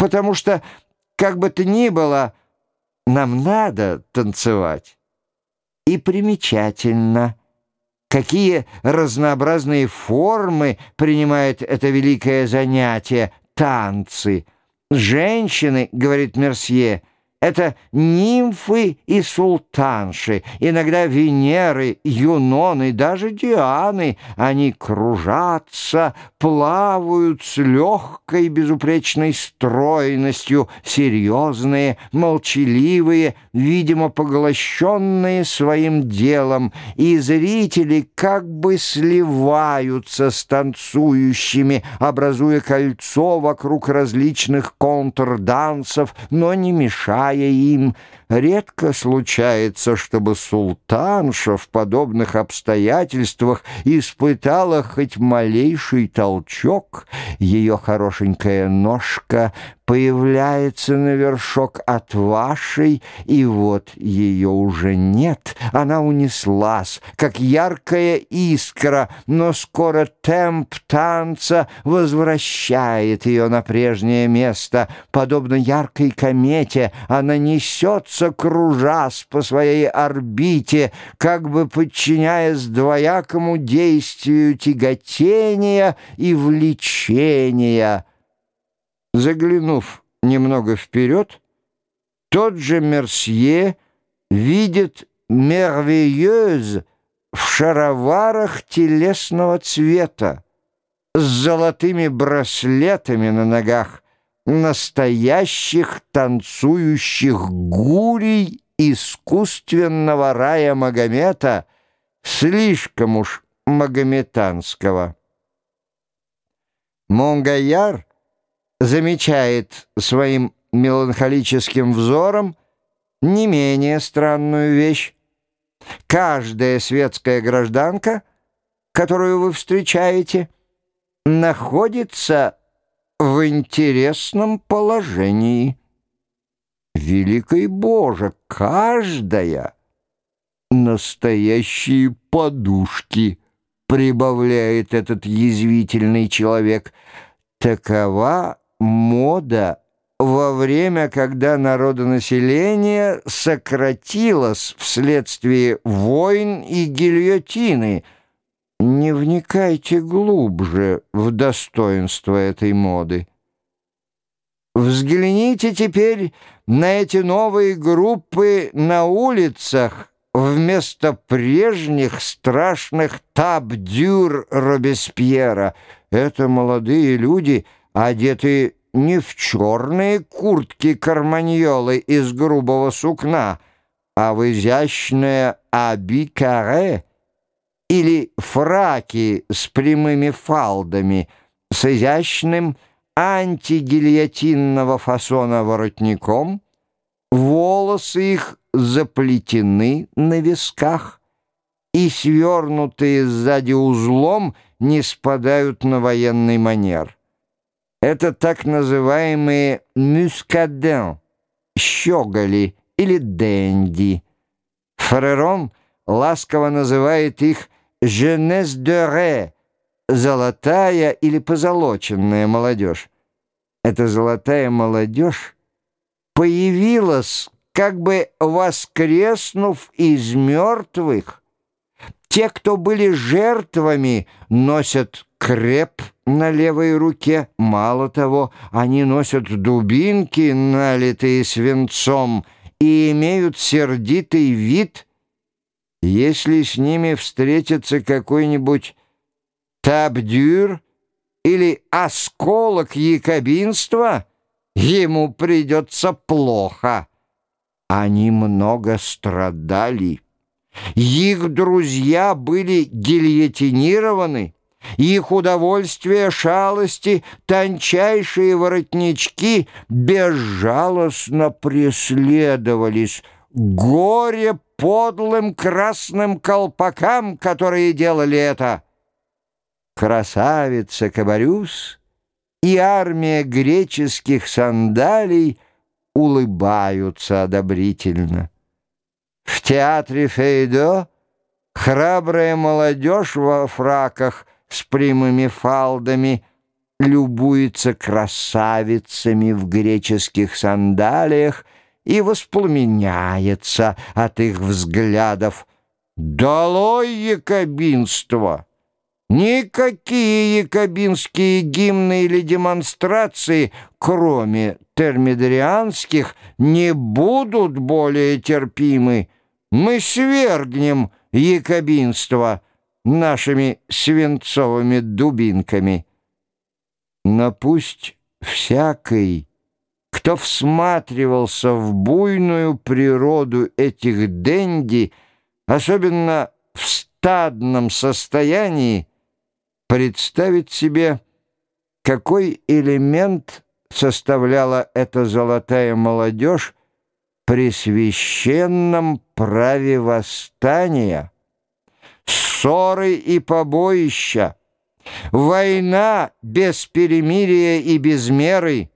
потому что, как бы то ни было, нам надо танцевать. И примечательно, какие разнообразные формы принимает это великое занятие — танцы. Женщины, говорит Мерсье, — это нимфы и султанши, иногда Венеры, Юноны, даже Дианы. Они кружатся, плавают с легкой безупречной стройностью, серьезные, молчаливые, видимо, поглощенные своим делом, и зрители как бы сливаются с танцующими, образуя кольцо вокруг различных контрдансов, но не мешая Chayeim, редко случается, чтобы султанша в подобных обстоятельствах испытала хоть малейший толчок, ее хорошенькая ножка появляется на вершок от вашей, и вот ее уже нет. Она унеслась, как яркая искра, но скоро темп танца возвращает ее на прежнее место. Подобно яркой комете, она несется, кружась по своей орбите, как бы подчиняясь двоякому действию тяготения и влечения. Заглянув немного вперед, тот же Мерсье видит мервеюз в шароварах телесного цвета, с золотыми браслетами на ногах, настоящих танцующих гурий искусственного рая Магомета, слишком уж магометанского. Монгаяр — замечает своим меланхолическим взором не менее странную вещь. Каждая светская гражданка, которую вы встречаете, находится в интересном положении. Великой Боже, каждая настоящие подушки, прибавляет этот язвительный человек. Такова мода во время, когда народонаселение сократилось вследствие войн и гильотины. Не вникайте глубже в достоинство этой моды. Взгляните теперь на эти новые группы на улицах вместо прежних страшных табдюр Робеспьера. Это молодые люди — одеты не в черные куртки-карманьолы из грубого сукна, а в изящное абикаре или фраки с прямыми фалдами, с изящным антигильотинного фасона воротником, волосы их заплетены на висках и свернутые сзади узлом не спадают на военный манер. Это так называемые мюскаден, щеголи или денди. Фрерон ласково называет их «женес де ре» — золотая или позолоченная молодежь. Эта золотая молодежь появилась, как бы воскреснув из мертвых. Те, кто были жертвами, носят креп на левой руке. Мало того, они носят дубинки, налитые свинцом, и имеют сердитый вид. Если с ними встретится какой-нибудь табдюр или осколок якобинства, ему придется плохо. Они много страдали. Их друзья были гильотинированы, их удовольствие, шалости, тончайшие воротнички безжалостно преследовались. Горе подлым красным колпакам, которые делали это. Красавица Кабарюс и армия греческих сандалий улыбаются одобрительно. В театре Фейдо храбрая молодежь во фраках с прямыми фалдами любуется красавицами в греческих сандалиях и воспламеняется от их взглядов. «Долой якобинство!» Никакие якобинские гимны или демонстрации, кроме термидорианских, не будут более терпимы. Мы свергнем якобинство нашими свинцовыми дубинками. Но пусть всякий, кто всматривался в буйную природу этих денди, особенно в стадном состоянии, представить себе, какой элемент составляла эта золотая молодежь при священном праве восстания, ссоры и побоища, война без перемирия и без меры,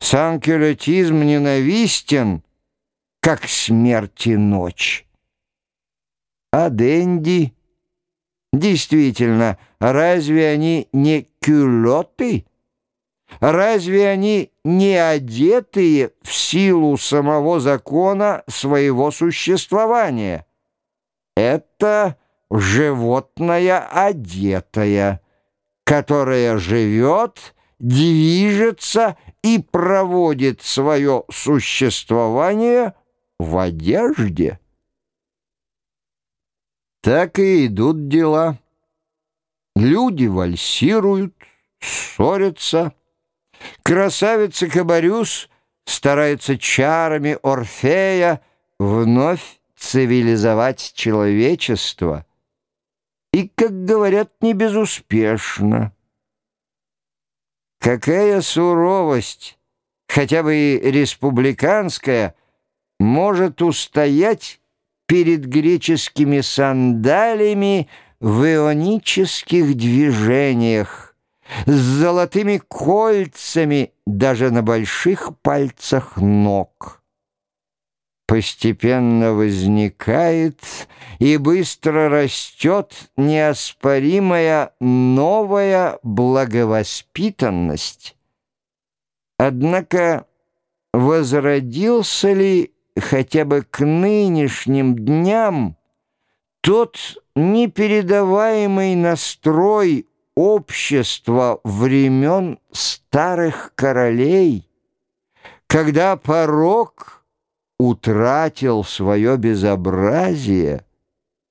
санкюлетизм ненавистен, как смерти ночь. А Дэнди Действительно, разве они не кюлоты? Разве они не одетые в силу самого закона своего существования? Это животное одетая, которая живет, движется и проводит свое существование в одежде. Так и идут дела. Люди вальсируют, ссорятся. Красавица Кабарюс старается чарами Орфея вновь цивилизовать человечество. И, как говорят, не безуспешно. Какая суровость, хотя бы и республиканская, может устоять перед греческими сандалиями в ионических движениях, с золотыми кольцами даже на больших пальцах ног. Постепенно возникает и быстро растет неоспоримая новая благовоспитанность. Однако возродился ли хотя бы к нынешним дням тот непередаваемый настрой общества времен старых королей, когда порог утратил свое безобразие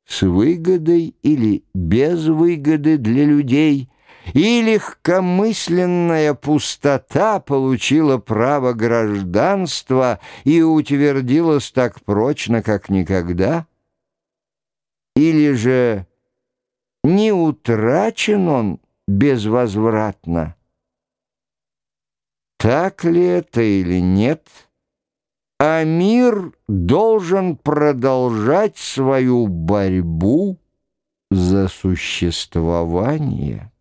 с выгодой или без выгоды для людей – и легкомысленная пустота получила право гражданства и утвердилась так прочно, как никогда? Или же не утрачен он безвозвратно? Так ли это или нет? А мир должен продолжать свою борьбу за существование.